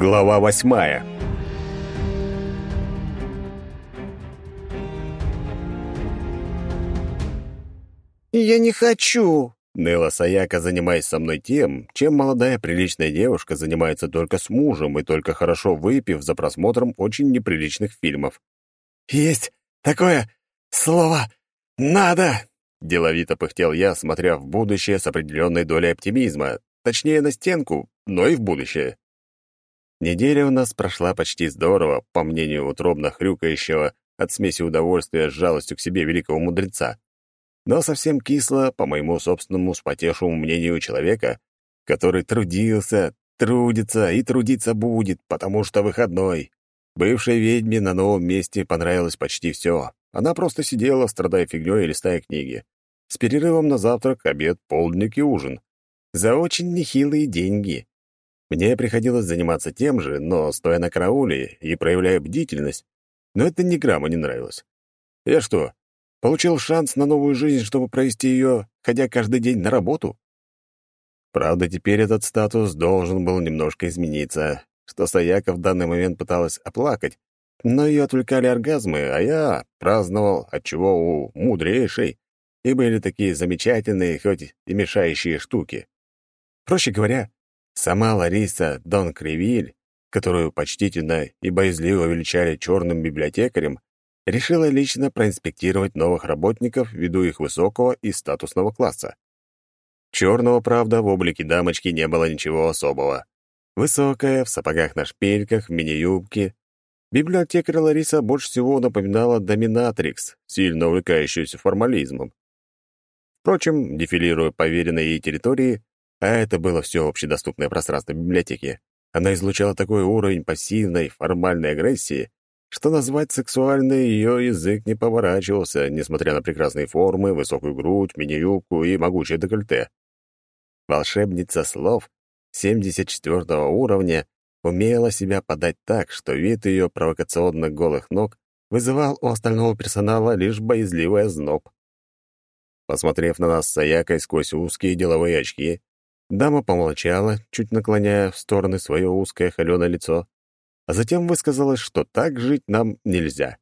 Глава восьмая «Я не хочу!» — ныла Саяка, занимаясь со мной тем, чем молодая приличная девушка занимается только с мужем и только хорошо выпив за просмотром очень неприличных фильмов. «Есть такое слово «надо»!» — деловито пыхтел я, смотря в будущее с определенной долей оптимизма, точнее, на стенку, но и в будущее. Неделя у нас прошла почти здорово, по мнению утробно хрюкающего от смеси удовольствия с жалостью к себе великого мудреца. Но совсем кисло, по моему собственному спотевшему мнению человека, который трудился, трудится и трудиться будет, потому что выходной. Бывшей ведьме на новом месте понравилось почти все. Она просто сидела, страдая фигнёй и листая книги. С перерывом на завтрак, обед, полдник и ужин. За очень нехилые деньги. Мне приходилось заниматься тем же, но стоя на карауле и проявляя бдительность. Но это ни грамма не нравилось. Я что, получил шанс на новую жизнь, чтобы провести ее, ходя каждый день на работу? Правда, теперь этот статус должен был немножко измениться, что Саяка в данный момент пыталась оплакать, но ее отвлекали оргазмы, а я праздновал, отчего у мудрейшей и были такие замечательные, хоть и мешающие штуки. Проще говоря, Сама Лариса Дон Кривиль, которую почтительно и боязливо величали черным библиотекарем, решила лично проинспектировать новых работников ввиду их высокого и статусного класса. Черного, правда, в облике дамочки не было ничего особого. Высокая, в сапогах на шпильках, в мини-юбке. Библиотекарь Лариса больше всего напоминала доминатрикс, сильно увлекающуюся формализмом. Впрочем, дефилируя по веренной ей территории, а это было все общедоступное пространство библиотеки. Она излучала такой уровень пассивной, формальной агрессии, что назвать сексуальной ее язык не поворачивался, несмотря на прекрасные формы, высокую грудь, мини-юбку и могучее декольте. Волшебница слов 74 уровня умела себя подать так, что вид ее провокационно голых ног вызывал у остального персонала лишь боязливый озноб. Посмотрев на нас с Аякой сквозь узкие деловые очки, Дама помолчала, чуть наклоняя в стороны свое узкое холеное лицо, а затем высказалась, что так жить нам нельзя.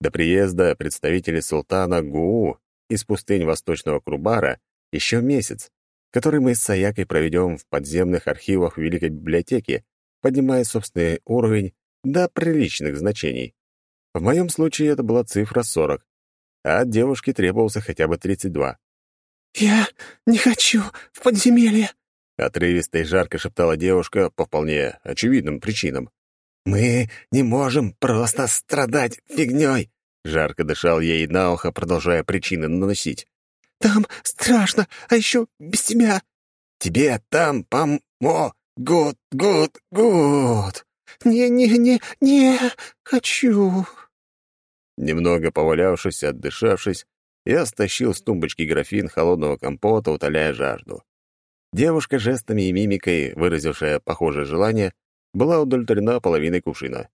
До приезда представителей султана Гуу из пустынь Восточного Крубара еще месяц, который мы с Саякой проведем в подземных архивах Великой Библиотеки, поднимая собственный уровень до приличных значений. В моем случае это была цифра 40, а от девушки требовался хотя бы 32. «Я не хочу в подземелье!» Отрывисто и жарко шептала девушка по вполне очевидным причинам. «Мы не можем просто страдать фигней!» Жарко дышал ей на ухо, продолжая причины наносить. «Там страшно, а еще без тебя!» «Тебе там пом... О, good, good, good!» «Не-не-не, хочу!» Немного повалявшись, отдышавшись, я стащил с тумбочки графин холодного компота, утоляя жажду. Девушка жестами и мимикой, выразившая похожее желание, была удовлетворена половиной кувшина.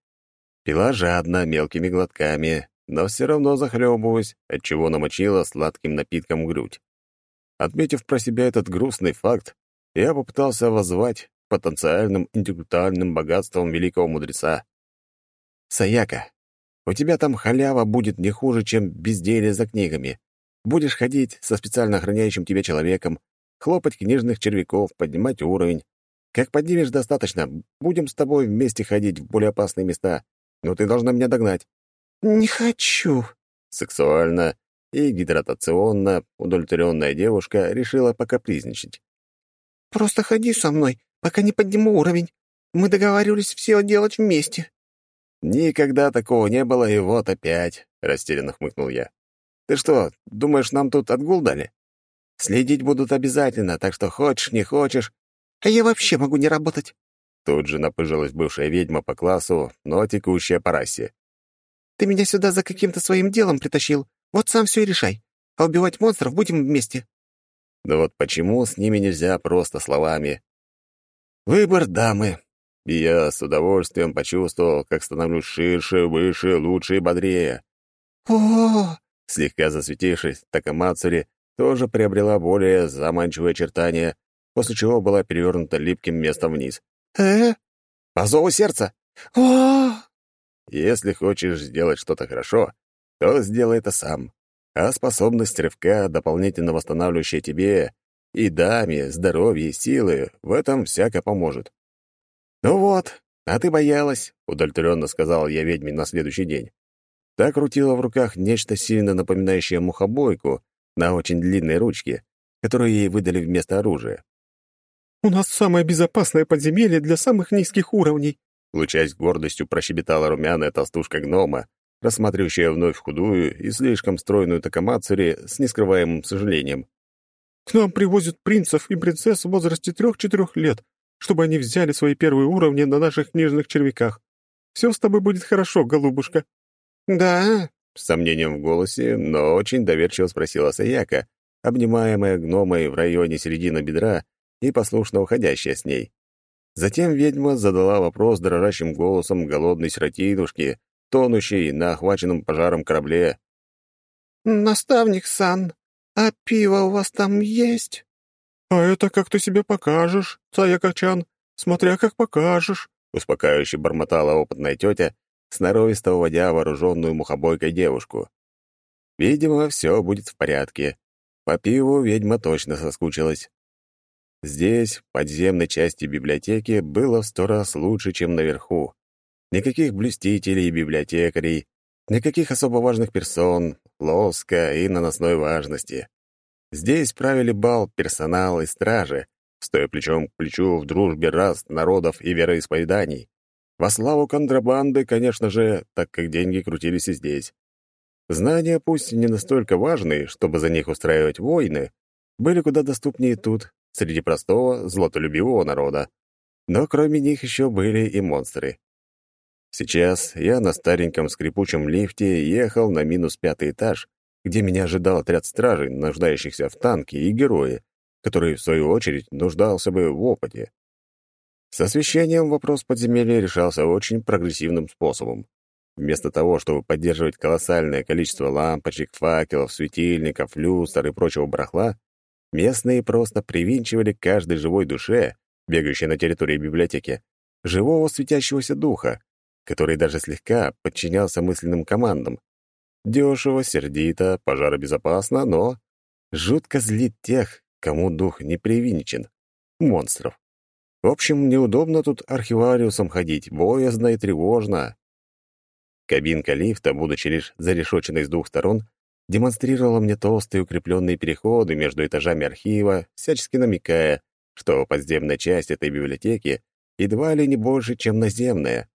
Пила жадно, мелкими глотками, но все равно захлебываясь, отчего намочила сладким напитком грудь. Отметив про себя этот грустный факт, я попытался воззвать потенциальным интеллектуальным богатством великого мудреца. «Саяка, у тебя там халява будет не хуже, чем безделие за книгами. Будешь ходить со специально охраняющим тебя человеком, хлопать книжных червяков, поднимать уровень. Как поднимешь достаточно, будем с тобой вместе ходить в более опасные места. Но ты должна меня догнать». «Не хочу». Сексуально и гидратационно удовлетворенная девушка решила покапризничать. «Просто ходи со мной, пока не подниму уровень. Мы договаривались все делать вместе». «Никогда такого не было, и вот опять», — растерянно хмыкнул я. «Ты что, думаешь, нам тут отгул дали? Следить будут обязательно, так что хочешь, не хочешь...» «А я вообще могу не работать». Тут же напыжилась бывшая ведьма по классу, но текущая по расе. «Ты меня сюда за каким-то своим делом притащил. Вот сам все и решай. А убивать монстров будем вместе». Да вот почему с ними нельзя просто словами? Выбор дамы, и я с удовольствием почувствовал, как становлюсь ширше, выше, лучше и бодрее. о Слегка засветившись, Такамацури тоже приобрела более заманчивые очертания, после чего была перевернута липким местом вниз. «Э?» По зову сердца. О! Если хочешь сделать что-то хорошо, то сделай это сам. А способность рывка, дополнительно восстанавливающая тебе и даме здоровье и силы, в этом всяко поможет. «Ну вот, а ты боялась», — удовлетворенно сказал я ведьме на следующий день. Та крутила в руках нечто сильно напоминающее мухобойку на очень длинной ручке, которую ей выдали вместо оружия. «У нас самое безопасное подземелье для самых низких уровней», лучаясь гордостью, прощебетала румяная толстушка гнома, рассматривающая вновь худую и слишком стройную Такамацури с нескрываемым сожалением. «К нам привозят принцев и принцесс в возрасте трех-четырех лет, чтобы они взяли свои первые уровни на наших книжных червяках. Все с тобой будет хорошо, голубушка». «Да?» — с сомнением в голосе, но очень доверчиво спросила Саяка, обнимаемая гномой в районе середины бедра и послушно уходящая с ней. Затем ведьма задала вопрос дрожащим голосом голодной сиротинушки, тонущей на охваченном пожаром корабле. «Наставник Сан, а пиво у вас там есть?» «А это как ты себе покажешь, Цаяка-чан, смотря как покажешь», успокаивающе бормотала опытная тетя, сноровисто уводя вооруженную мухобойкой девушку. Видимо, все будет в порядке. По пиву ведьма точно соскучилась. Здесь, в подземной части библиотеки, было в сто раз лучше, чем наверху. Никаких блюстителей и библиотекарей, никаких особо важных персон, лоска и наносной важности. Здесь правили бал персонал и стражи, стоя плечом к плечу в дружбе раз народов и вероисповеданий. Во славу контрабанды, конечно же, так как деньги крутились и здесь. Знания, пусть не настолько важные, чтобы за них устраивать войны, были куда доступнее тут, среди простого, злотолюбивого народа. Но кроме них еще были и монстры. Сейчас я на стареньком скрипучем лифте ехал на минус пятый этаж, где меня ожидал отряд стражей, нуждающихся в танке, и герои, который, в свою очередь, нуждался бы в опыте. С освещением вопрос подземелья решался очень прогрессивным способом. Вместо того, чтобы поддерживать колоссальное количество лампочек, факелов, светильников, люстр и прочего барахла, местные просто привинчивали каждой живой душе, бегающей на территории библиотеки, живого светящегося духа, который даже слегка подчинялся мысленным командам. Дешево, сердито, пожаробезопасно, но жутко злит тех, кому дух не привинчен. Монстров. В общем, неудобно тут архивариусом ходить, боязно и тревожно. Кабинка лифта, будучи лишь зарешоченной с двух сторон, демонстрировала мне толстые укрепленные переходы между этажами архива, всячески намекая, что подземная часть этой библиотеки едва ли не больше, чем наземная.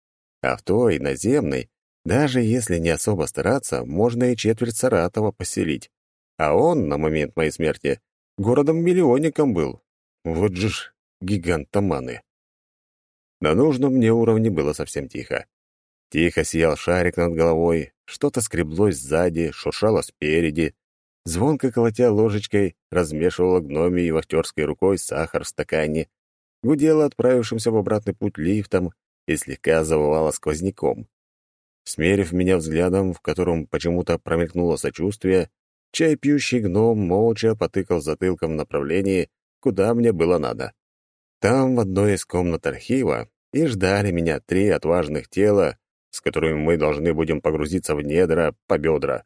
А в той, наземной, даже если не особо стараться, можно и четверть Саратова поселить. А он, на момент моей смерти, городом-миллионником был. Вот же ж гигантоманы. На нужном мне уровне было совсем тихо. Тихо сиял шарик над головой, что-то скреблось сзади, шуршало спереди. Звонко колотя ложечкой, размешивала гномией вахтерской рукой сахар в стакане, гудела отправившимся в обратный путь лифтом, и слегка завывала сквозняком. Смерив меня взглядом, в котором почему-то промелькнуло сочувствие, чай пьющий гном молча потыкал затылком в направлении, куда мне было надо. Там, в одной из комнат архива, и ждали меня три отважных тела, с которыми мы должны будем погрузиться в недра по бедра.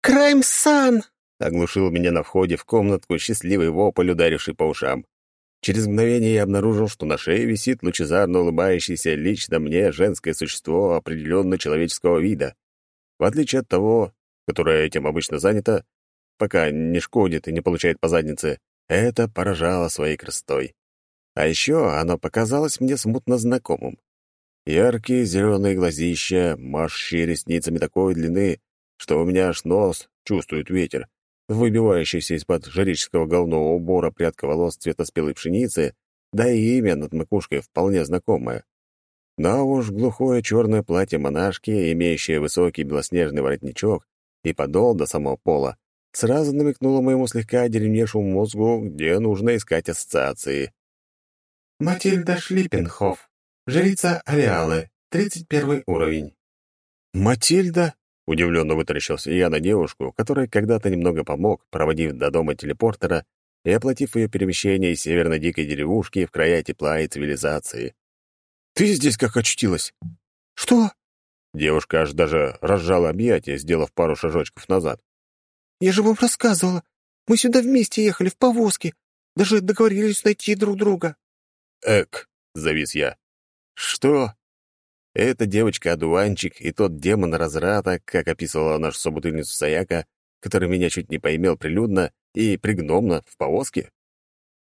«Крайм-сан!» — оглушил меня на входе в комнатку счастливый вопль, ударивший по ушам. Через мгновение я обнаружил, что на шее висит лучезарно улыбающееся лично мне женское существо определенно человеческого вида. В отличие от того, которое этим обычно занято, пока не шкодит и не получает по заднице, это поражало своей красотой. А еще оно показалось мне смутно знакомым. Яркие зеленые глазища, машущие ресницами такой длины, что у меня аж нос чувствует ветер, выбивающийся из-под жреческого головного убора прядка волос цвета спелой пшеницы, да и имя над макушкой вполне знакомое. Но уж глухое черное платье монашки, имеющее высокий белоснежный воротничок и подол до самого пола, сразу намекнуло моему слегка одеревневшему мозгу, где нужно искать ассоциации. «Матильда Шлиппенхоф, жрица Ареалы, 31 уровень». «Матильда?» Удивленно вытаращился я на девушку, которой когда-то немного помог, проводив до дома телепортера и оплатив ее перемещение из северной дикой деревушки в края тепла и цивилизации. Ты здесь как очутилась?» «Что?» Девушка аж даже разжала объятия, сделав пару шажочков назад. «Я же вам рассказывала. Мы сюда вместе ехали в повозке. Даже договорились найти друг друга». «Эк», — завис я. «Что?» Эта девочка-одуванчик и тот демон разрата, как описывала нашу собутыльницу Саяка, который меня чуть не поимел прилюдно и пригномно в повозке?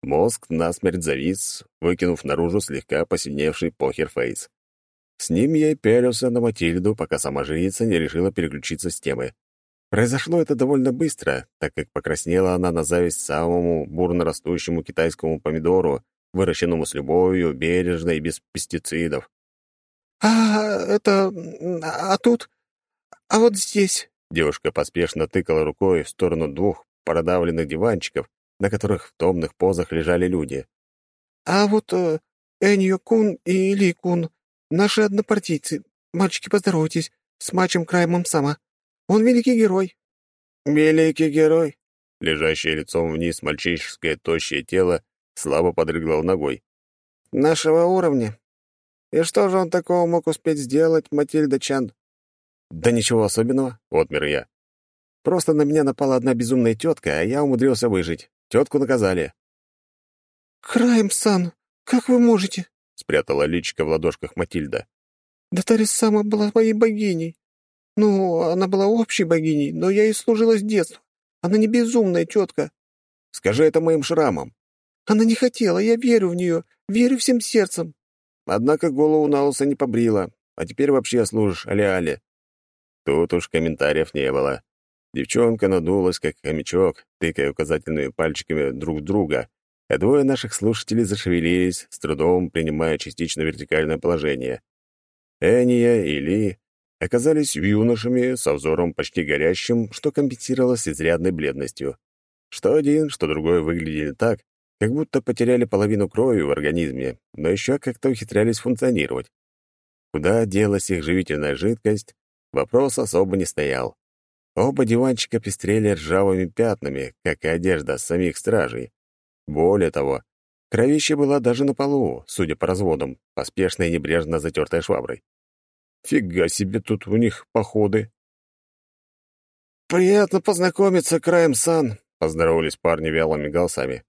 Мозг насмерть завис, выкинув наружу слегка посиневший похер-фейс. С ним я и пялился на Матильду, пока сама жрица не решила переключиться с темы. Произошло это довольно быстро, так как покраснела она на зависть самому бурно растущему китайскому помидору, выращенному с любовью, бережно и без пестицидов. «А, это... А тут... А вот здесь...» Девушка поспешно тыкала рукой в сторону двух продавленных диванчиков, на которых в томных позах лежали люди. «А вот э, Эньо-кун и Ли-кун, наши однопартийцы. Мальчики, поздоровайтесь, с мачем Краймом Сама. Он великий герой». «Великий герой?» Лежащее лицом вниз мальчишеское тощее тело слабо подрыгало ногой. «Нашего уровня. И что же он такого мог успеть сделать, Матильда Чан? Да ничего особенного, отмер я. Просто на меня напала одна безумная тетка, а я умудрился выжить. Тетку наказали. Крайм-сан, как вы можете? Спрятала личико в ладошках Матильда. Да Тарис сама была моей богиней. Ну, она была общей богиней, но я ей служила с детства. Она не безумная тетка. Скажи это моим шрамом. Она не хотела, я верю в нее, верю всем сердцем. Однако голову на лысо не побрила, а теперь вообще служишь але-але. Тут уж комментариев не было. Девчонка надулась, как хомячок, тыкая указательными пальчиками друг друга, а двое наших слушателей зашевелились, с трудом принимая частично вертикальное положение. Эния и Ли оказались юношами со взором почти горящим, что компенсировалось изрядной бледностью. Что один, что другой выглядели так, как будто потеряли половину крови в организме, но еще как-то ухитрялись функционировать. Куда делась их живительная жидкость, вопрос особо не стоял. Оба диванчика пестрели ржавыми пятнами, как и одежда самих стражей. Более того, кровище была даже на полу, судя по разводам, поспешно и небрежно затертой шваброй. Фига себе тут у них походы. «Приятно познакомиться, Краем-сан», — поздоровались парни вялыми голосами.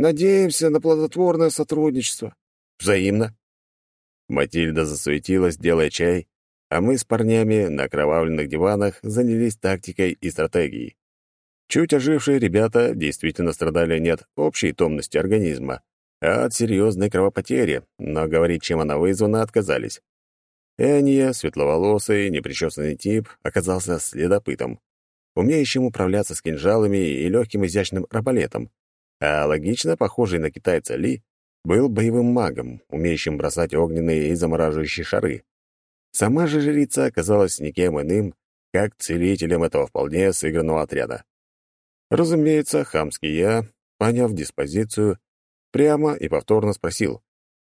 Надеемся на плодотворное сотрудничество. Взаимно. Матильда засуетилась, делая чай, а мы с парнями на окровавленных диванах занялись тактикой и стратегией. Чуть ожившие ребята действительно страдали не от общей томности организма, а от серьезной кровопотери, но говорить, чем она вызвана, отказались. Эния, светловолосый, непричесанный тип, оказался следопытом, умеющим управляться с кинжалами и легким изящным арбалетом а логично похожий на китайца Ли был боевым магом, умеющим бросать огненные и замораживающие шары. Сама же жрица оказалась никем иным, как целителем этого вполне сыгранного отряда. Разумеется, хамский я, поняв диспозицию, прямо и повторно спросил,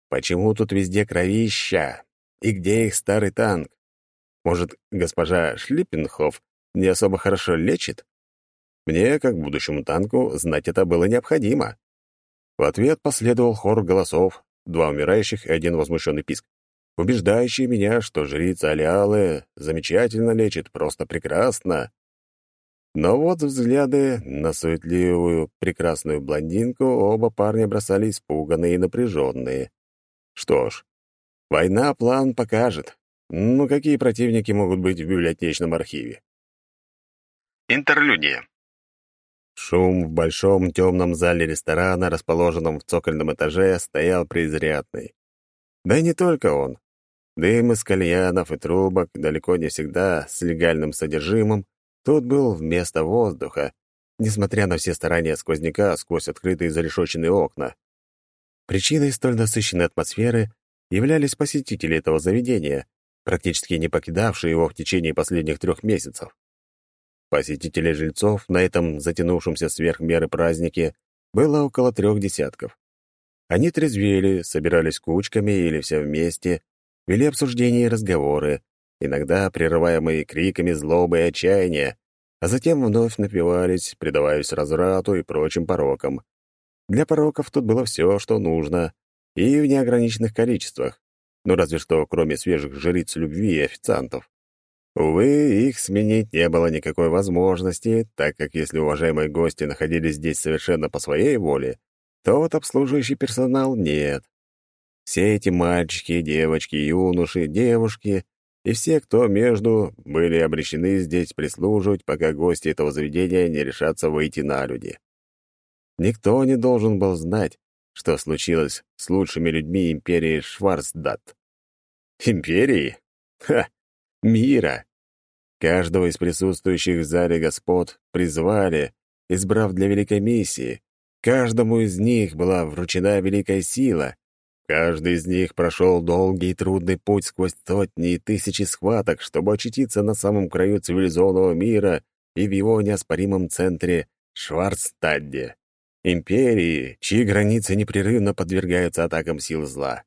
почему тут везде кровища? И где их старый танк? Может, госпожа Шлиппенхоф не особо хорошо лечит? Мне, как будущему танку, знать это было необходимо. В ответ последовал хор голосов, два умирающих и один возмущенный писк, убеждающий меня, что жрица Алиалы замечательно лечит, просто прекрасно. Но вот взгляды на суетливую, прекрасную блондинку оба парня бросали испуганные и напряженные. Что ж, война план покажет. Ну, какие противники могут быть в библиотечном архиве? Интерлюдия. Шум в большом темном зале ресторана, расположенном в цокольном этаже, стоял преизрядный. Да и не только он. Дым из кальянов и трубок, далеко не всегда с легальным содержимым, тут был вместо воздуха, несмотря на все старания сквозняка сквозь открытые зарешоченные окна. Причиной столь насыщенной атмосферы являлись посетители этого заведения, практически не покидавшие его в течение последних трех месяцев. Посетителей жильцов на этом затянувшемся сверх меры празднике было около трех десятков. Они трезвели, собирались кучками или все вместе, вели обсуждения и разговоры, иногда прерываемые криками злобы и отчаяния, а затем вновь напивались, предаваясь разврату и прочим порокам. Для пороков тут было все, что нужно, и в неограниченных количествах. Ну, разве что кроме свежих жриц любви и официантов. Увы, их сменить не было никакой возможности, так как если уважаемые гости находились здесь совершенно по своей воле, то вот обслуживающий персонал нет. Все эти мальчики, девочки, юноши, девушки и все, кто между, были обречены здесь прислуживать, пока гости этого заведения не решатся выйти на люди. Никто не должен был знать, что случилось с лучшими людьми империи Шварцдат. Империи? Ха! Мира! Каждого из присутствующих в зале господ призвали, избрав для великой миссии. Каждому из них была вручена великая сила. Каждый из них прошел долгий и трудный путь сквозь сотни и тысячи схваток, чтобы очутиться на самом краю цивилизованного мира и в его неоспоримом центре Шварцтадде империи, чьи границы непрерывно подвергаются атакам сил зла.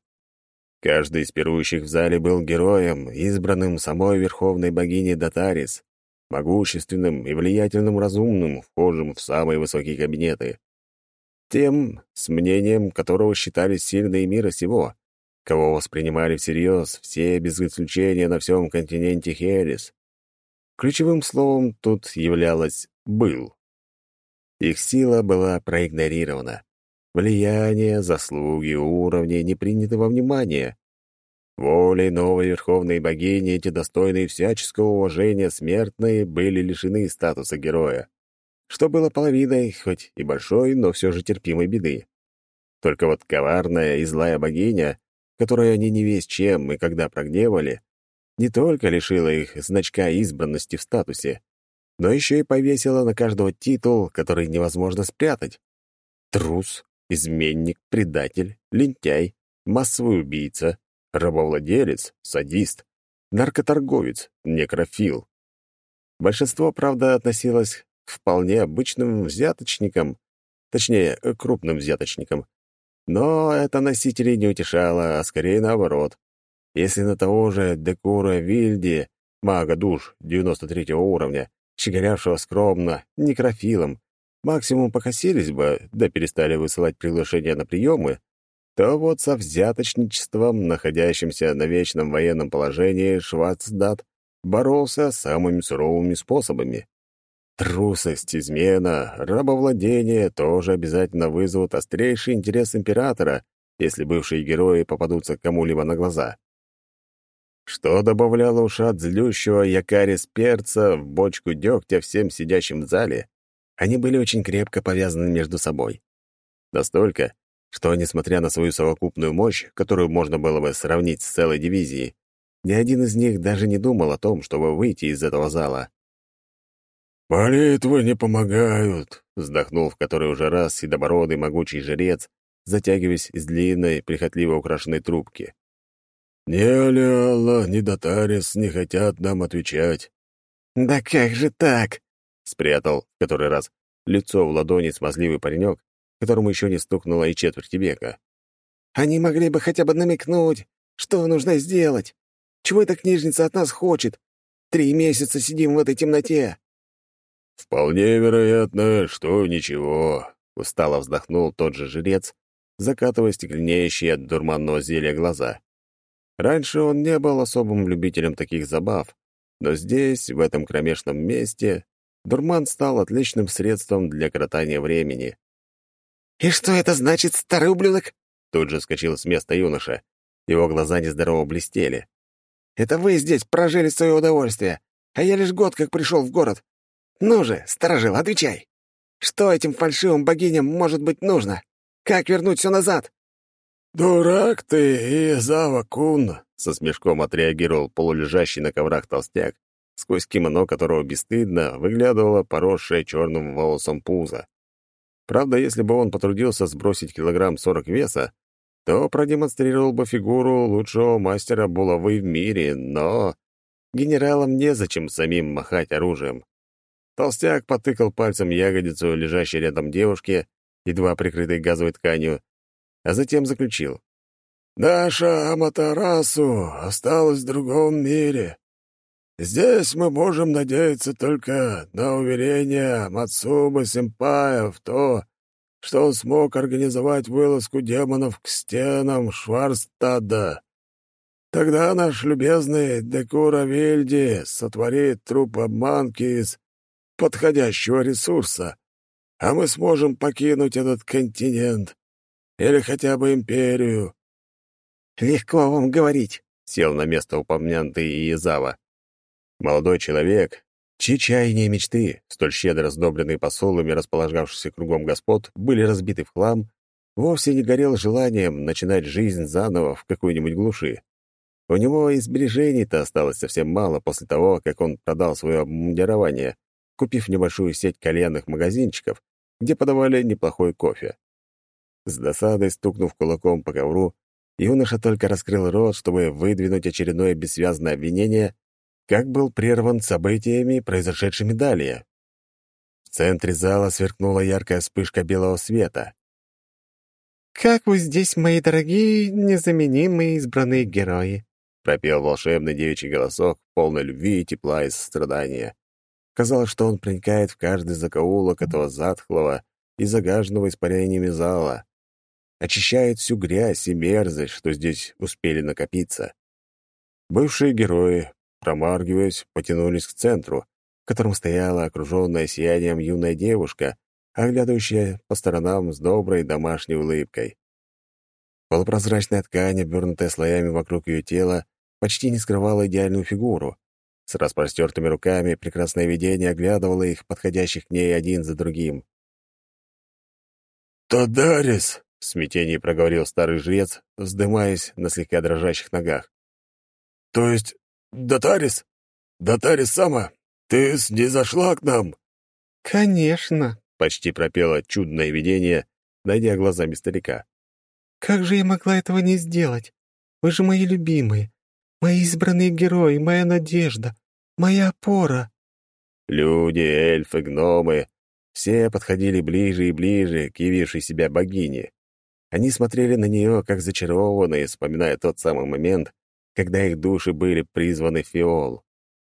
Каждый из пирующих в зале был героем, избранным самой верховной богиней Датарис, могущественным и влиятельным разумным, вхожим в самые высокие кабинеты. Тем, с мнением которого считались сильные мира сего, кого воспринимали всерьез все без исключения на всем континенте Херес. Ключевым словом тут являлось «был». Их сила была проигнорирована. Влияние, заслуги, уровни не приняты во внимание. Волей новой верховной богини эти достойные всяческого уважения смертные были лишены статуса героя, что было половиной, хоть и большой, но все же терпимой беды. Только вот коварная и злая богиня, которую они не весь чем и когда прогневали, не только лишила их значка избранности в статусе, но еще и повесила на каждого титул, который невозможно спрятать. Трус, изменник, предатель, лентяй, массовый убийца, рабовладелец, садист, наркоторговец, некрофил. Большинство, правда, относилось к вполне обычным взяточникам, точнее, крупным взяточникам. Но это носителей не утешало, а скорее наоборот. Если на того же Декура Вильди, мага душ 93 уровня, щеголявшего скромно, некрофилом, максимум покосились бы, да перестали высылать приглашения на приемы, то вот со взяточничеством, находящимся на вечном военном положении, Шварцдат боролся самыми суровыми способами. Трусость, измена, рабовладение тоже обязательно вызовут острейший интерес императора, если бывшие герои попадутся кому-либо на глаза что добавляло ушат злющего якарис перца в бочку дегтя всем сидящим в зале, они были очень крепко повязаны между собой. Настолько, что, несмотря на свою совокупную мощь, которую можно было бы сравнить с целой дивизией, ни один из них даже не думал о том, чтобы выйти из этого зала. «Молитвы не помогают», — вздохнул в который уже раз седобородый могучий жрец, затягиваясь из длинной, прихотливо украшенной трубки. «Ни Алиалла, ни Датарис не хотят нам отвечать». «Да как же так?» — спрятал в который раз лицо в ладони смазливый паренек, которому еще не стукнуло и четверти века. «Они могли бы хотя бы намекнуть, что нужно сделать. Чего эта книжница от нас хочет? Три месяца сидим в этой темноте». «Вполне вероятно, что ничего», — устало вздохнул тот же жрец, закатывая стекленеющие от дурманного зелья глаза. Раньше он не был особым любителем таких забав, но здесь, в этом кромешном месте, дурман стал отличным средством для коротания времени. «И что это значит, старый ублюдок?» Тут же скочил с места юноша. Его глаза нездорово блестели. «Это вы здесь прожили свое удовольствие, а я лишь год как пришел в город. Ну же, сторожил, отвечай. Что этим фальшивым богиням может быть нужно? Как вернуть все назад?» «Дурак ты, Изава-кун!» — со смешком отреагировал полулежащий на коврах толстяк, сквозь кимоно которого бесстыдно выглядывало поросшее черным волосом пузо. Правда, если бы он потрудился сбросить килограмм сорок веса, то продемонстрировал бы фигуру лучшего мастера булавы в мире, но генералам незачем самим махать оружием. Толстяк потыкал пальцем ягодицу, лежащей рядом девушки, едва прикрытой газовой тканью, а затем заключил. «Наша Аматарасу осталась в другом мире. Здесь мы можем надеяться только на уверение Мацубы Симпая в то, что он смог организовать вылазку демонов к стенам Шварстада. Тогда наш любезный Декура Вильди сотворит труп обманки из подходящего ресурса, а мы сможем покинуть этот континент или хотя бы империю». «Легко вам говорить», — сел на место упомянутый Иезава. Молодой человек, чьи чаяния мечты, столь щедро сдобренные посолами располагавшихся кругом господ, были разбиты в хлам, вовсе не горел желанием начинать жизнь заново в какой-нибудь глуши. У него и сбережений-то осталось совсем мало после того, как он продал свое обмундирование, купив небольшую сеть коленных магазинчиков, где подавали неплохой кофе. С досадой стукнув кулаком по ковру, юноша только раскрыл рот, чтобы выдвинуть очередное бессвязное обвинение, как был прерван событиями, произошедшими далее. В центре зала сверкнула яркая вспышка белого света. «Как вы здесь, мои дорогие, незаменимые избранные герои!» пропел волшебный девичий голосок, полный любви, тепла и сострадания. Казалось, что он проникает в каждый закоулок этого затхлого и загаженного испарениями зала, очищает всю грязь и мерзость, что здесь успели накопиться. Бывшие герои, промаргиваясь, потянулись к центру, в котором стояла окруженная сиянием юная девушка, оглядывающая по сторонам с доброй домашней улыбкой. Полупрозрачная ткань, обернутая слоями вокруг ее тела, почти не скрывала идеальную фигуру. С распростертыми руками прекрасное видение оглядывало их, подходящих к ней один за другим. «Тодарис!» — в смятении проговорил старый жрец, вздымаясь на слегка дрожащих ногах. «То есть Датарис? Датарис сама, ты снизошла к нам?» «Конечно!» — почти пропело чудное видение, найдя глазами старика. «Как же я могла этого не сделать? Вы же мои любимые, Мои избранные герои, моя надежда, моя опора. Люди, эльфы, гномы — все подходили ближе и ближе к явившей себя богине. Они смотрели на нее, как зачарованные, вспоминая тот самый момент, когда их души были призваны в фиол.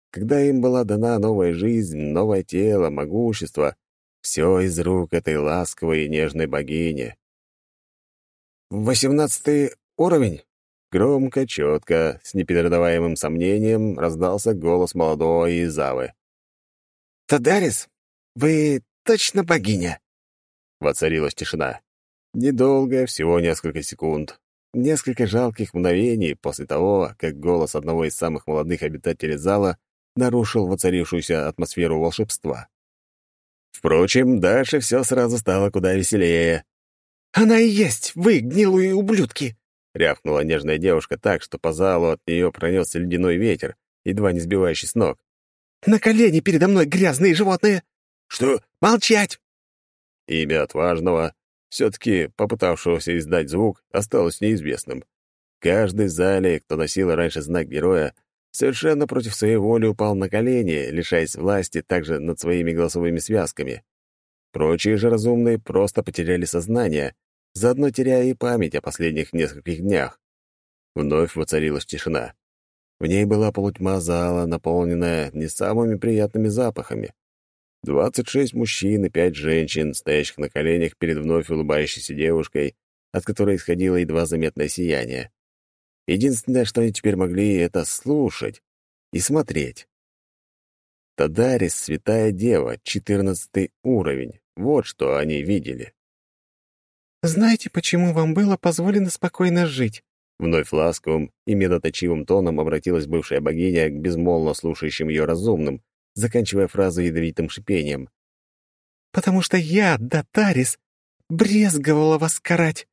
Когда им была дана новая жизнь, новое тело, могущество — все из рук этой ласковой и нежной богини. «Восемнадцатый уровень?» Громко, четко, с непередаваемым сомнением раздался голос молодого Изавы. «Тадарис, вы точно богиня?» Воцарилась тишина. Недолго, всего несколько секунд. Несколько жалких мгновений после того, как голос одного из самых молодых обитателей зала нарушил воцарившуюся атмосферу волшебства. Впрочем, дальше все сразу стало куда веселее. «Она и есть вы, гнилые ублюдки!» — рявкнула нежная девушка так, что по залу от нее пронесся ледяной ветер, едва не сбивающий с ног. «На колени передо мной, грязные животные!» «Что?» «Молчать!» Имя отважного, все-таки попытавшегося издать звук, осталось неизвестным. Каждый зале, кто носил раньше знак героя, совершенно против своей воли упал на колени, лишаясь власти также над своими голосовыми связками. Прочие же разумные просто потеряли сознание, заодно теряя и память о последних нескольких днях. Вновь воцарилась тишина. В ней была полутьма зала, наполненная не самыми приятными запахами. Двадцать шесть мужчин и пять женщин, стоящих на коленях перед вновь улыбающейся девушкой, от которой исходило едва заметное сияние. Единственное, что они теперь могли, — это слушать и смотреть. Тадарис — святая дева, четырнадцатый уровень. Вот что они видели. «Знаете, почему вам было позволено спокойно жить?» Вновь ласковым и медоточивым тоном обратилась бывшая богиня к безмолвно слушающим ее разумным, заканчивая фразу ядовитым шипением. «Потому что я, Датарис, брезговала вас карать.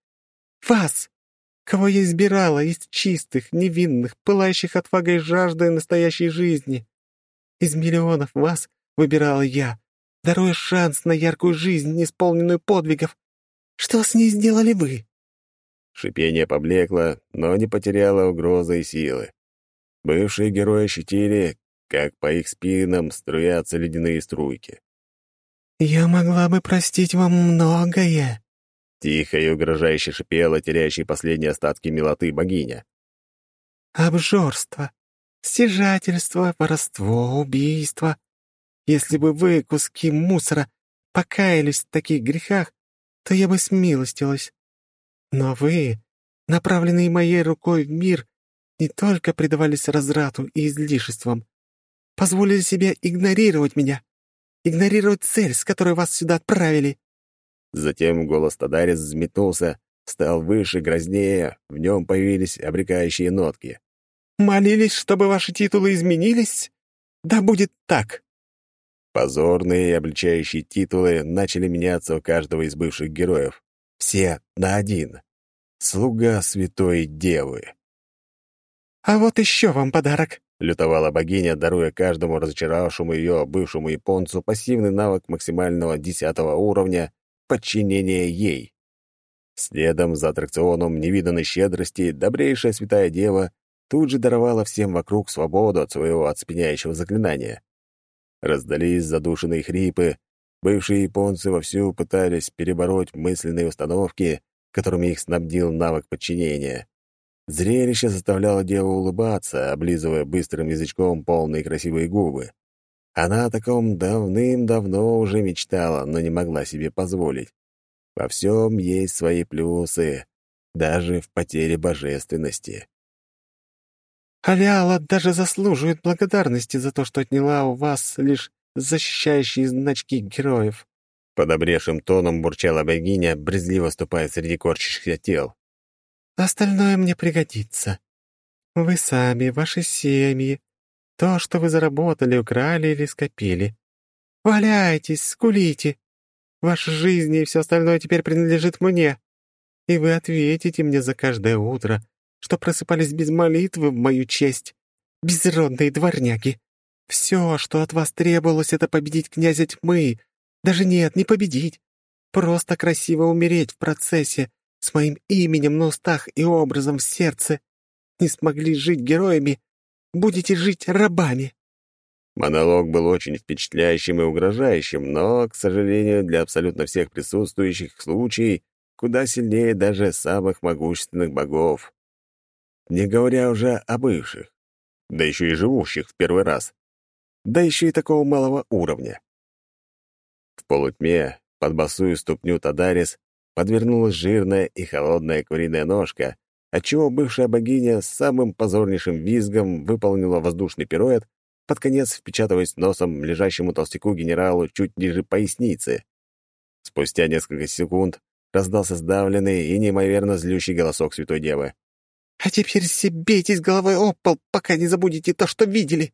Вас, кого я избирала из чистых, невинных, пылающих отвагой жаждой настоящей жизни. Из миллионов вас выбирала я, даруя шанс на яркую жизнь, исполненную подвигов. Что с ней сделали вы?» Шипение поблекло, но не потеряло угрозы и силы. Бывшие герои ощутили, как по их спинам струятся ледяные струйки. «Я могла бы простить вам многое», — тихо и угрожающе шипела, теряющая последние остатки милоты богиня. «Обжорство, стяжательство, воровство, убийство. Если бы вы, куски мусора, покаялись в таких грехах, то я бы смилостилась. Но вы, направленные моей рукой в мир, не только предавались разрату и излишествам, позволили себе игнорировать меня, игнорировать цель, с которой вас сюда отправили». Затем голос Тадарис взметнулся, стал выше, грознее, в нем появились обрекающие нотки. «Молились, чтобы ваши титулы изменились? Да будет так!» Позорные и обличающие титулы начали меняться у каждого из бывших героев. Все на один. Слуга Святой Девы. «А вот еще вам подарок!» — лютовала богиня, даруя каждому разочаровавшему ее бывшему японцу пассивный навык максимального десятого уровня подчинения ей. Следом за аттракционом невиданной щедрости добрейшая святая дева тут же даровала всем вокруг свободу от своего отспеняющего заклинания. Раздались задушенные хрипы, бывшие японцы вовсю пытались перебороть мысленные установки, которыми их снабдил навык подчинения. Зрелище заставляло деву улыбаться, облизывая быстрым язычком полные красивые губы. Она о таком давным-давно уже мечтала, но не могла себе позволить. Во всем есть свои плюсы, даже в потере божественности. Алиала даже заслуживает благодарности за то, что отняла у вас лишь защищающие значки героев. Подобревшим тоном бурчала богиня, брезгливо ступая среди корчащихся тел. «Остальное мне пригодится. Вы сами, ваши семьи, то, что вы заработали, украли или скопили. Валяйтесь, скулите. Ваша жизнь и все остальное теперь принадлежит мне. И вы ответите мне за каждое утро, что просыпались без молитвы в мою честь. Безродные дворняги. Все, что от вас требовалось, это победить князя тьмы. Даже нет, не победить. Просто красиво умереть в процессе, с моим именем на устах и образом в сердце. Не смогли жить героями, будете жить рабами. Монолог был очень впечатляющим и угрожающим, но, к сожалению, для абсолютно всех присутствующих случай куда сильнее даже самых могущественных богов. Не говоря уже о бывших, да еще и живущих в первый раз, да еще и такого малого уровня. В полутьме под босую ступню Тадарис подвернулась жирная и холодная куриная ножка, отчего бывшая богиня с самым позорнейшим визгом выполнила воздушный пируэт под конец впечатываясь носом лежащему толстяку генералу чуть ниже поясницы. Спустя несколько секунд раздался сдавленный и неимоверно злющий голосок Святой Девы. «А теперь все головой об пол, пока не забудете то, что видели!»